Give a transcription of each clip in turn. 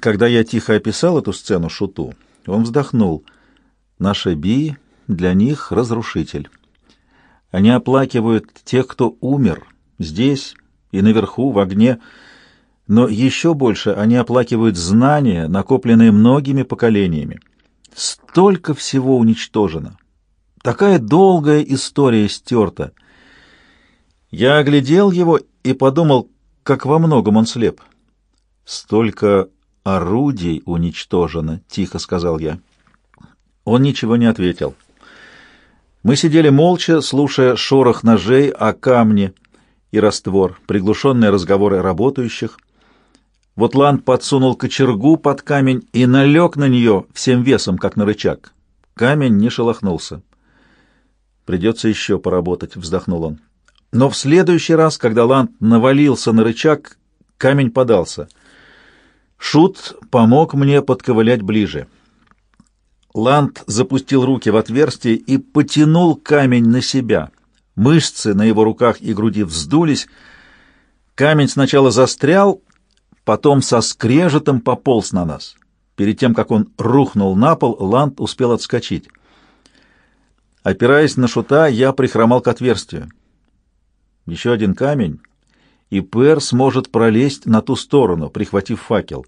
Когда я тихо описал эту сцену Шуту, он вздохнул. Наша Би для них разрушитель. Они оплакивают тех, кто умер, здесь и наверху, в огне, но еще больше они оплакивают знания, накопленные многими поколениями. Столько всего уничтожено. Такая долгая история стерта. Я оглядел его и подумал, как во многом он слеп. Столько орудий уничтожено, тихо сказал я. Он ничего не ответил. Мы сидели молча, слушая шорох ножей о камне и раствор, приглушенные разговоры работающих. Вот Ланд подсунул кочергу под камень и налег на нее всем весом, как на рычаг. Камень не шелохнулся. «Придется еще поработать», — вздохнул он. Но в следующий раз, когда Ланд навалился на рычаг, камень подался. Шут помог мне подковылять ближе. Ланд запустил руки в отверстие и потянул камень на себя. Мышцы на его руках и груди вздулись. Камень сначала застрял, потом со скрежетом пополз на нас. Перед тем, как он рухнул на пол, Ланд успел отскочить. Опираясь на шута, я прихромал к отверстию. Еще один камень, и Пэр сможет пролезть на ту сторону, прихватив факел.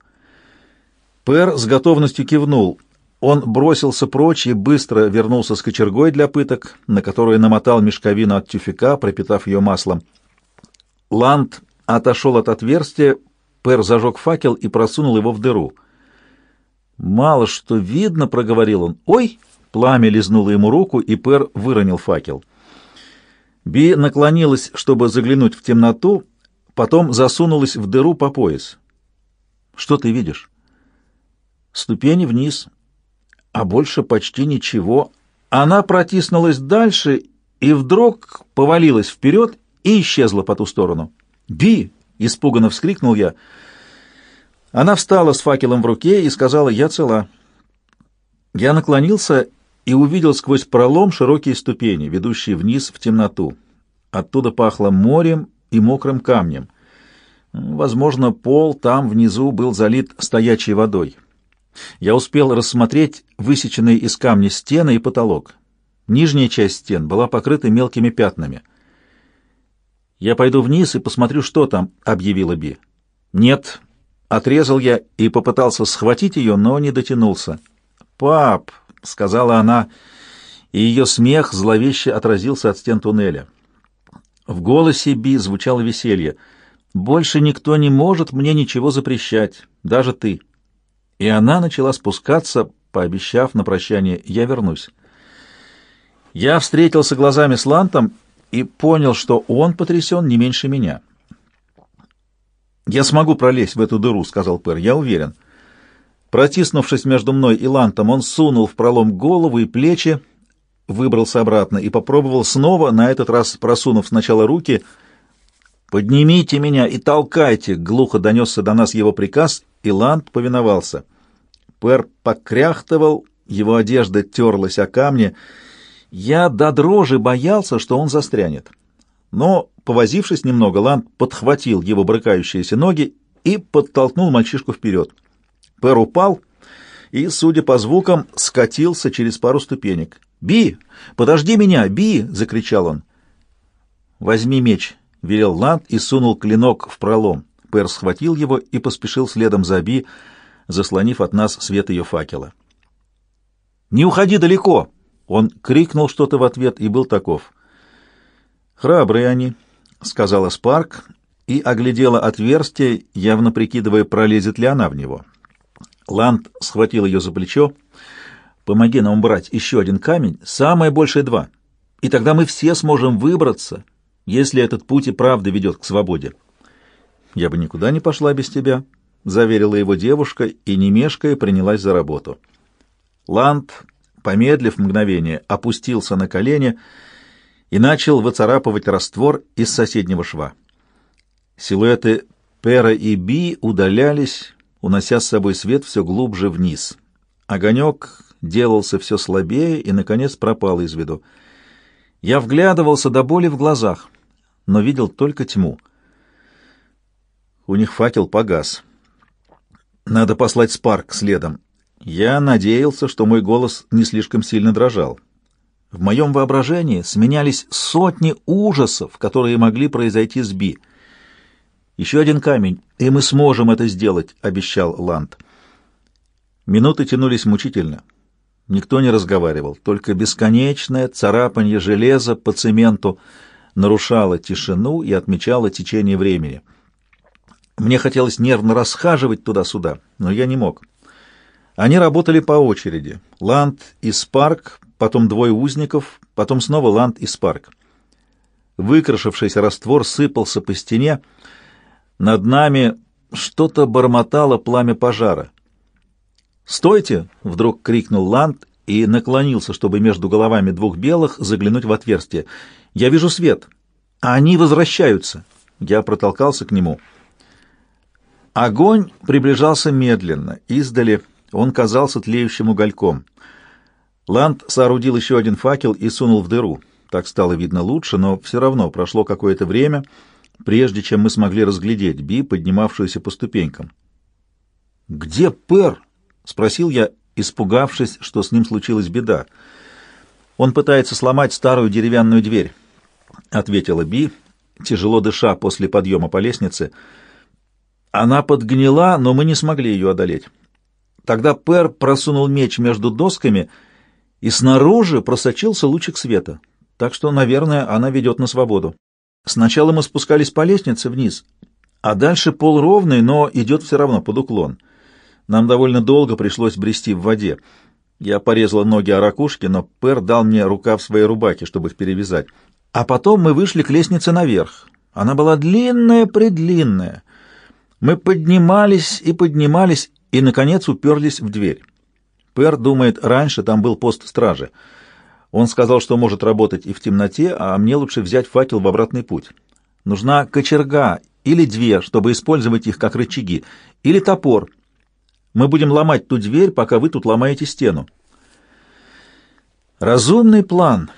Пэр с готовностью кивнул — он бросился прочь и быстро вернулся с кочергой для пыток, на которую намотал мешковину от тюфяка, пропитав ее маслом. Ланд отошел от отверстия, Пер зажег факел и просунул его в дыру. «Мало что видно», — проговорил он. «Ой!» — пламя лизнуло ему руку, и Пер выронил факел. Би наклонилась, чтобы заглянуть в темноту, потом засунулась в дыру по пояс. «Что ты видишь?» «Ступени вниз» а больше почти ничего. Она протиснулась дальше и вдруг повалилась вперед и исчезла по ту сторону. «Би!» — испуганно вскрикнул я. Она встала с факелом в руке и сказала «Я цела». Я наклонился и увидел сквозь пролом широкие ступени, ведущие вниз в темноту. Оттуда пахло морем и мокрым камнем. Возможно, пол там внизу был залит стоячей водой. Я успел рассмотреть высеченные из камня стены и потолок. Нижняя часть стен была покрыта мелкими пятнами. «Я пойду вниз и посмотрю, что там», — объявила Би. «Нет», — отрезал я и попытался схватить ее, но не дотянулся. «Пап», — сказала она, и ее смех зловеще отразился от стен туннеля. В голосе Би звучало веселье. «Больше никто не может мне ничего запрещать, даже ты» и она начала спускаться, пообещав на прощание «я вернусь». Я встретился глазами с Лантом и понял, что он потрясен не меньше меня. «Я смогу пролезть в эту дыру», — сказал Пэр, — «я уверен». Протиснувшись между мной и Лантом, он сунул в пролом голову и плечи, выбрался обратно и попробовал снова, на этот раз просунув сначала руки. «Поднимите меня и толкайте!» — глухо донесся до нас его приказ, и Ланд повиновался. Пэр покряхтывал, его одежда терлась о камни. Я до дрожи боялся, что он застрянет. Но, повозившись немного, Ланд подхватил его брыкающиеся ноги и подтолкнул мальчишку вперед. Пэр упал и, судя по звукам, скатился через пару ступенек. «Би! Подожди меня! Би!» — закричал он. «Возьми меч!» — велел Ланд и сунул клинок в пролом. Пэр схватил его и поспешил следом за Би, — заслонив от нас свет ее факела. «Не уходи далеко!» Он крикнул что-то в ответ и был таков. «Храбрые они», — сказала Спарк и оглядела отверстие, явно прикидывая, пролезет ли она в него. Ланд схватил ее за плечо. «Помоги нам брать еще один камень, самое большее два, и тогда мы все сможем выбраться, если этот путь и правда ведет к свободе». «Я бы никуда не пошла без тебя», — заверила его девушка и, не мешкая, принялась за работу. Ланд, помедлив мгновение, опустился на колени и начал выцарапывать раствор из соседнего шва. Силуэты Пера и Би удалялись, унося с собой свет все глубже вниз. Огонек делался все слабее и, наконец, пропал из виду. Я вглядывался до боли в глазах, но видел только тьму. У них факел погас. Надо послать Спарк следом. Я надеялся, что мой голос не слишком сильно дрожал. В моем воображении сменялись сотни ужасов, которые могли произойти с Би. «Еще один камень, и мы сможем это сделать», — обещал Ланд. Минуты тянулись мучительно. Никто не разговаривал, только бесконечное царапанье железа по цементу нарушало тишину и отмечало течение времени. Мне хотелось нервно расхаживать туда-сюда, но я не мог. Они работали по очереди. Ланд и Спарк, потом двое узников, потом снова Ланд и Спарк. Выкрашившийся раствор сыпался по стене. Над нами что-то бормотало пламя пожара. «Стойте!» — вдруг крикнул Ланд и наклонился, чтобы между головами двух белых заглянуть в отверстие. «Я вижу свет! Они возвращаются!» Я протолкался к нему. Огонь приближался медленно. Издали он казался тлеющим угольком. Ланд соорудил еще один факел и сунул в дыру. Так стало видно лучше, но все равно прошло какое-то время, прежде чем мы смогли разглядеть Би, поднимавшуюся по ступенькам. «Где Пер?» — спросил я, испугавшись, что с ним случилась беда. «Он пытается сломать старую деревянную дверь», — ответила Би, тяжело дыша после подъема по лестнице. «Она подгнила, но мы не смогли ее одолеть». Тогда Пер просунул меч между досками, и снаружи просочился лучик света. Так что, наверное, она ведет на свободу. Сначала мы спускались по лестнице вниз, а дальше пол ровный, но идет все равно под уклон. Нам довольно долго пришлось брести в воде. Я порезала ноги о ракушке, но Пер дал мне рукав своей рубахи, чтобы их перевязать. А потом мы вышли к лестнице наверх. Она была длинная-предлинная. Мы поднимались и поднимались, и, наконец, уперлись в дверь. Пер думает, раньше там был пост стражи. Он сказал, что может работать и в темноте, а мне лучше взять факел в обратный путь. Нужна кочерга или две, чтобы использовать их как рычаги, или топор — мы будем ломать ту дверь, пока вы тут ломаете стену. Разумный план.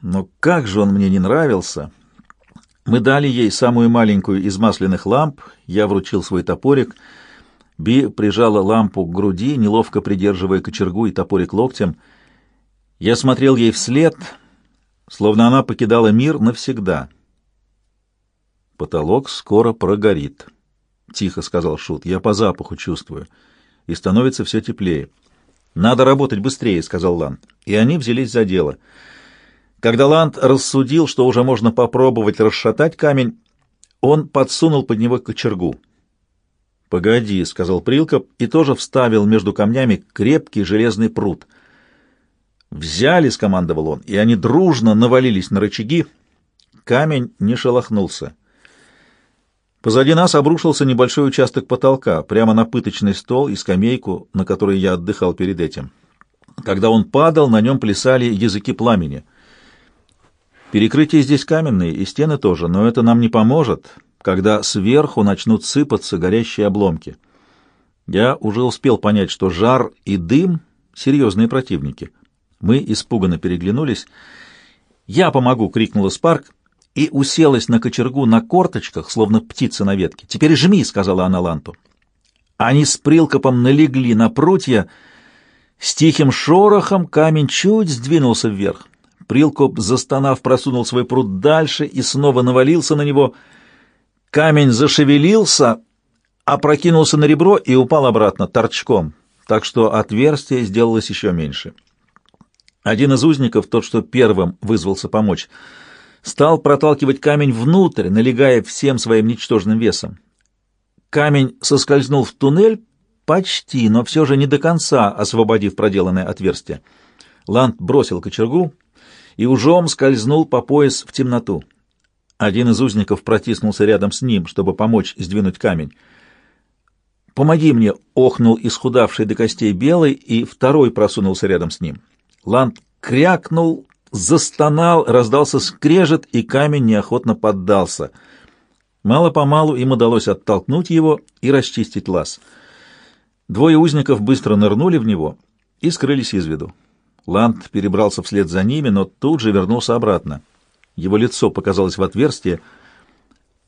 Но как же он мне не нравился. Мы дали ей самую маленькую из масляных ламп, я вручил свой топорик. Би прижала лампу к груди, неловко придерживая кочергу и топорик локтем. Я смотрел ей вслед, словно она покидала мир навсегда. Потолок скоро прогорит. — тихо сказал Шут. — Я по запаху чувствую. И становится все теплее. — Надо работать быстрее, — сказал Ланд. И они взялись за дело. Когда Ланд рассудил, что уже можно попробовать расшатать камень, он подсунул под него кочергу. — Погоди, — сказал Прилкоп, и тоже вставил между камнями крепкий железный пруд. «Взяли», — скомандовал он, и они дружно навалились на рычаги. Камень не шелохнулся. Позади нас обрушился небольшой участок потолка, прямо на пыточный стол и скамейку, на которой я отдыхал перед этим. Когда он падал, на нем плясали языки пламени. Перекрытие здесь каменные, и стены тоже, но это нам не поможет, когда сверху начнут сыпаться горящие обломки. Я уже успел понять, что жар и дым — серьезные противники. Мы испуганно переглянулись. «Я помогу!» — крикнула Спарк, и уселась на кочергу на корточках, словно птица на ветке. «Теперь жми», — сказала она Ланту. Они с Прилкопом налегли на прутья. С тихим шорохом камень чуть сдвинулся вверх. Прилкоп, застонав, просунул свой пруд дальше и снова навалился на него. Камень зашевелился, опрокинулся на ребро и упал обратно, торчком, так что отверстие сделалось еще меньше. Один из узников, тот, что первым вызвался помочь, — стал проталкивать камень внутрь, налегая всем своим ничтожным весом. Камень соскользнул в туннель почти, но все же не до конца, освободив проделанное отверстие. Ланд бросил кочергу и ужом скользнул по пояс в темноту. Один из узников протиснулся рядом с ним, чтобы помочь сдвинуть камень. «Помоги мне!» — охнул исхудавший до костей белый, и второй просунулся рядом с ним. Ланд крякнул застонал, раздался скрежет, и камень неохотно поддался. Мало-помалу им удалось оттолкнуть его и расчистить лаз. Двое узников быстро нырнули в него и скрылись из виду. Ланд перебрался вслед за ними, но тут же вернулся обратно. Его лицо показалось в отверстие.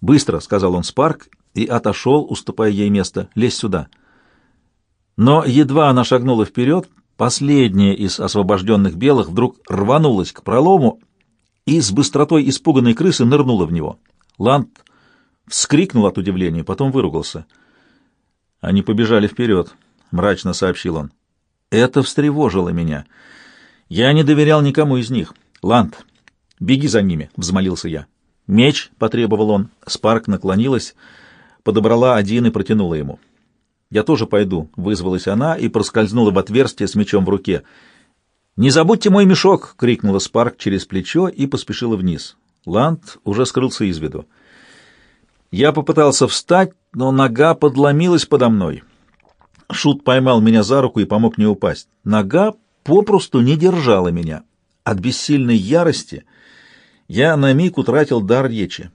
«Быстро!» — сказал он Спарк и отошел, уступая ей место. «Лезь сюда!» Но едва она шагнула вперед, последняя из освобожденных белых вдруг рванулась к пролому и с быстротой испуганной крысы нырнула в него. Ланд вскрикнул от удивления, потом выругался. Они побежали вперед, — мрачно сообщил он. Это встревожило меня. Я не доверял никому из них. Ланд, беги за ними, — взмолился я. Меч, — потребовал он. Спарк наклонилась, подобрала один и протянула ему. «Я тоже пойду», — вызвалась она и проскользнула в отверстие с мечом в руке. «Не забудьте мой мешок!» — крикнула Спарк через плечо и поспешила вниз. Ланд уже скрылся из виду. Я попытался встать, но нога подломилась подо мной. Шут поймал меня за руку и помог не упасть. Нога попросту не держала меня. От бессильной ярости я на миг утратил дар речи.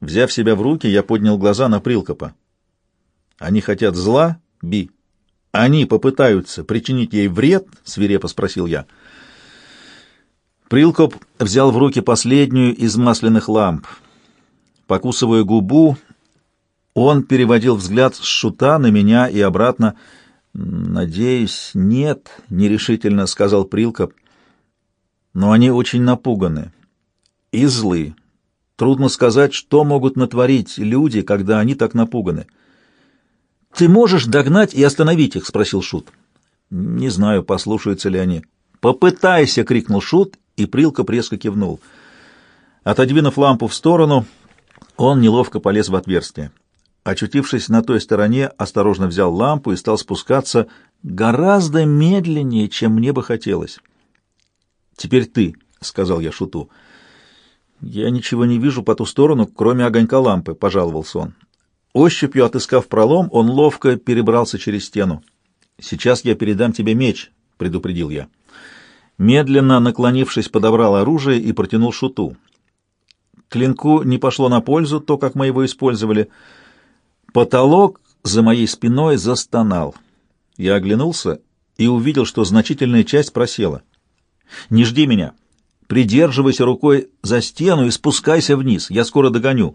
Взяв себя в руки, я поднял глаза на Прилкопа. «Они хотят зла, Би? Они попытаются причинить ей вред?» — свирепо спросил я. Прилкоп взял в руки последнюю из масляных ламп. Покусывая губу, он переводил взгляд с шута на меня и обратно. «Надеюсь, нет», — нерешительно сказал Прилкоп. «Но они очень напуганы и злы. Трудно сказать, что могут натворить люди, когда они так напуганы. «Ты можешь догнать и остановить их?» — спросил Шут. «Не знаю, послушаются ли они». «Попытайся!» — крикнул Шут, и Прилка резко кивнул. Отодвинув лампу в сторону, он неловко полез в отверстие. Очутившись на той стороне, осторожно взял лампу и стал спускаться гораздо медленнее, чем мне бы хотелось. «Теперь ты», — сказал я Шуту. «Я ничего не вижу по ту сторону, кроме огонька лампы», — пожаловался он. Ощупью отыскав пролом, он ловко перебрался через стену. «Сейчас я передам тебе меч», — предупредил я. Медленно наклонившись, подобрал оружие и протянул шуту. Клинку не пошло на пользу то, как мы его использовали. Потолок за моей спиной застонал. Я оглянулся и увидел, что значительная часть просела. «Не жди меня!» Придерживайся рукой за стену и спускайся вниз. Я скоро догоню.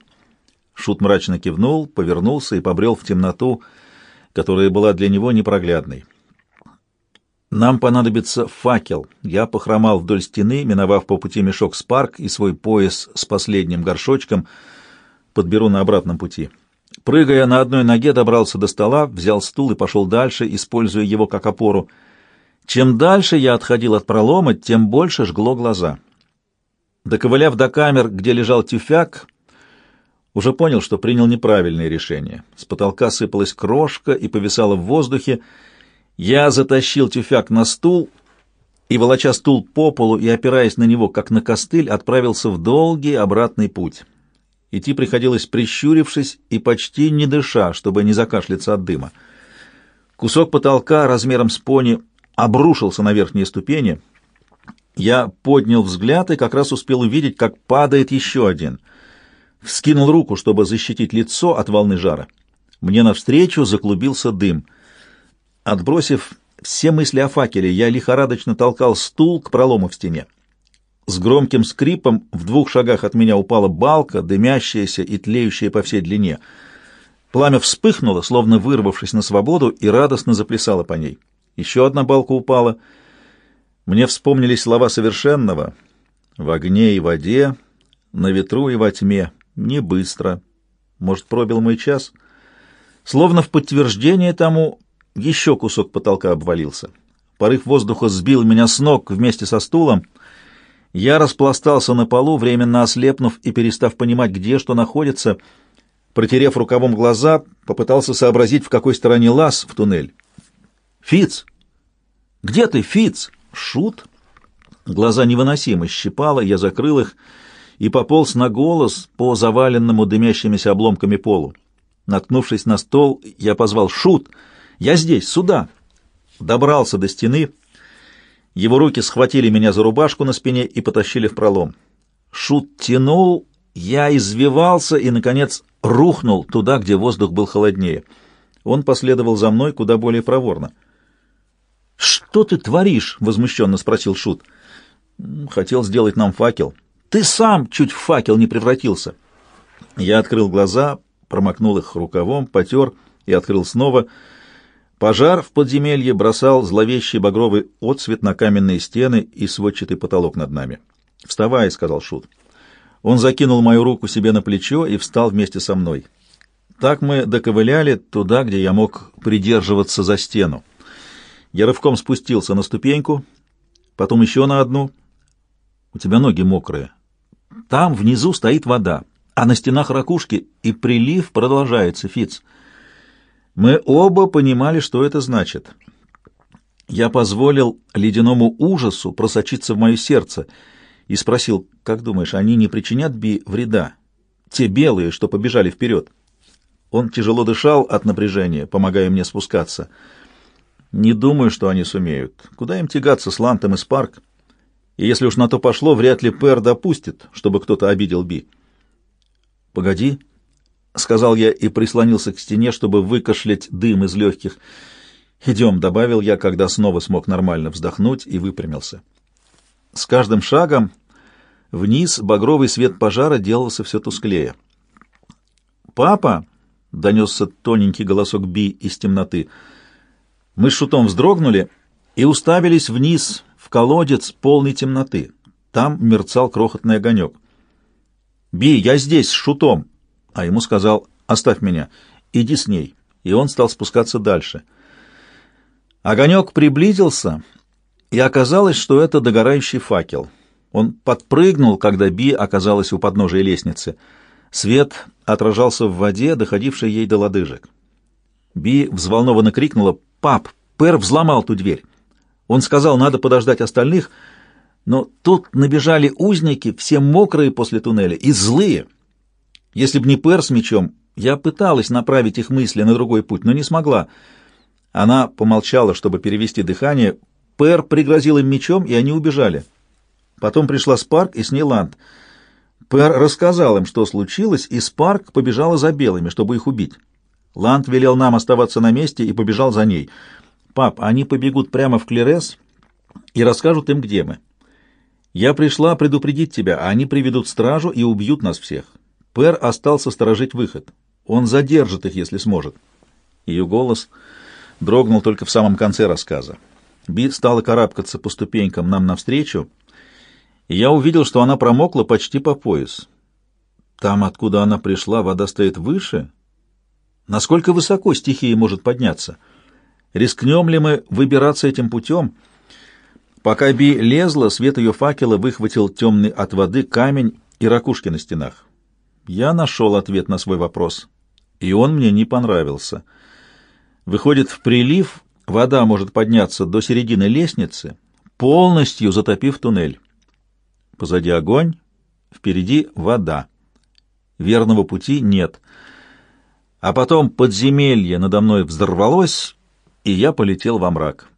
Шут мрачно кивнул, повернулся и побрел в темноту, которая была для него непроглядной. Нам понадобится факел. Я похромал вдоль стены, миновав по пути мешок Спарк и свой пояс с последним горшочком. Подберу на обратном пути. Прыгая на одной ноге, добрался до стола, взял стул и пошел дальше, используя его как опору. Чем дальше я отходил от пролома, тем больше жгло глаза. Доковыляв до камер, где лежал тюфяк, уже понял, что принял неправильное решение. С потолка сыпалась крошка и повисала в воздухе. Я затащил тюфяк на стул и, волоча стул по полу и опираясь на него, как на костыль, отправился в долгий обратный путь. Идти приходилось прищурившись и почти не дыша, чтобы не закашляться от дыма. Кусок потолка размером с пони обрушился на верхние ступени. Я поднял взгляд и как раз успел увидеть, как падает еще один. Вскинул руку, чтобы защитить лицо от волны жара. Мне навстречу заклубился дым. Отбросив все мысли о факеле, я лихорадочно толкал стул к пролому в стене. С громким скрипом в двух шагах от меня упала балка, дымящаяся и тлеющая по всей длине. Пламя вспыхнуло, словно вырвавшись на свободу, и радостно заплясало по ней. Еще одна балка упала. Мне вспомнились слова совершенного. В огне и воде, на ветру и во тьме. Не быстро. Может, пробил мой час? Словно в подтверждение тому, еще кусок потолка обвалился. Порыв воздуха сбил меня с ног вместе со стулом. Я распластался на полу, временно ослепнув и перестав понимать, где что находится. Протерев рукавом глаза, попытался сообразить, в какой стороне лаз в туннель. Фиц! Где ты, Фиц? Шут? Глаза невыносимо щипало, я закрыл их и пополз на голос по заваленному дымящимися обломками полу. Наткнувшись на стол, я позвал «Шут! Я здесь, сюда!» Добрался до стены. Его руки схватили меня за рубашку на спине и потащили в пролом. Шут тянул, я извивался и, наконец, рухнул туда, где воздух был холоднее. Он последовал за мной куда более проворно. «Что ты творишь?» — возмущенно спросил Шут. «Хотел сделать нам факел». «Ты сам чуть в факел не превратился». Я открыл глаза, промокнул их рукавом, потер и открыл снова. Пожар в подземелье бросал зловещий багровый отсвет на каменные стены и сводчатый потолок над нами. «Вставай», — сказал Шут. Он закинул мою руку себе на плечо и встал вместе со мной. Так мы доковыляли туда, где я мог придерживаться за стену. Я рывком спустился на ступеньку, потом еще на одну. У тебя ноги мокрые. Там внизу стоит вода, а на стенах ракушки, и прилив продолжается, Фиц. Мы оба понимали, что это значит. Я позволил ледяному ужасу просочиться в мое сердце и спросил, как думаешь, они не причинят Би вреда? Те белые, что побежали вперед. Он тяжело дышал от напряжения, помогая мне спускаться. Не думаю, что они сумеют. Куда им тягаться с Лантом и Спарк? И если уж на то пошло, вряд ли Пэр допустит, чтобы кто-то обидел Би. «Погоди», — сказал я и прислонился к стене, чтобы выкашлять дым из легких. «Идем», — добавил я, когда снова смог нормально вздохнуть и выпрямился. С каждым шагом вниз багровый свет пожара делался все тусклее. «Папа!» — донесся тоненький голосок Би из темноты. Мы с Шутом вздрогнули и уставились вниз в колодец полной темноты. Там мерцал крохотный огонек. «Би, я здесь, с Шутом!» А ему сказал «Оставь меня, иди с ней». И он стал спускаться дальше. Огонек приблизился, и оказалось, что это догорающий факел. Он подпрыгнул, когда Би оказалась у подножия лестницы. Свет отражался в воде, доходившей ей до лодыжек. Би взволнованно крикнула «Пап, Пэр взломал ту дверь!» Он сказал, надо подождать остальных, но тут набежали узники, все мокрые после туннеля и злые. Если б не Пэр с мечом, я пыталась направить их мысли на другой путь, но не смогла. Она помолчала, чтобы перевести дыхание. Пэр пригрозил им мечом, и они убежали. Потом пришла Спарк и с ней Ланд. Пэр рассказал им, что случилось, и Спарк побежала за белыми, чтобы их убить. Ланд велел нам оставаться на месте и побежал за ней. «Пап, они побегут прямо в Клерес и расскажут им, где мы. Я пришла предупредить тебя, а они приведут стражу и убьют нас всех. Пэр остался сторожить выход. Он задержит их, если сможет». Ее голос дрогнул только в самом конце рассказа. Би стала карабкаться по ступенькам нам навстречу, и я увидел, что она промокла почти по пояс. Там, откуда она пришла, вода стоит выше. Насколько высоко стихия может подняться? Рискнем ли мы выбираться этим путем? Пока Би лезла, свет ее факела выхватил темный от воды камень и ракушки на стенах. Я нашел ответ на свой вопрос, и он мне не понравился. Выходит, в прилив вода может подняться до середины лестницы, полностью затопив туннель. Позади огонь, впереди вода. Верного пути нет. А потом подземелье надо мной взорвалось, и я полетел во мрак.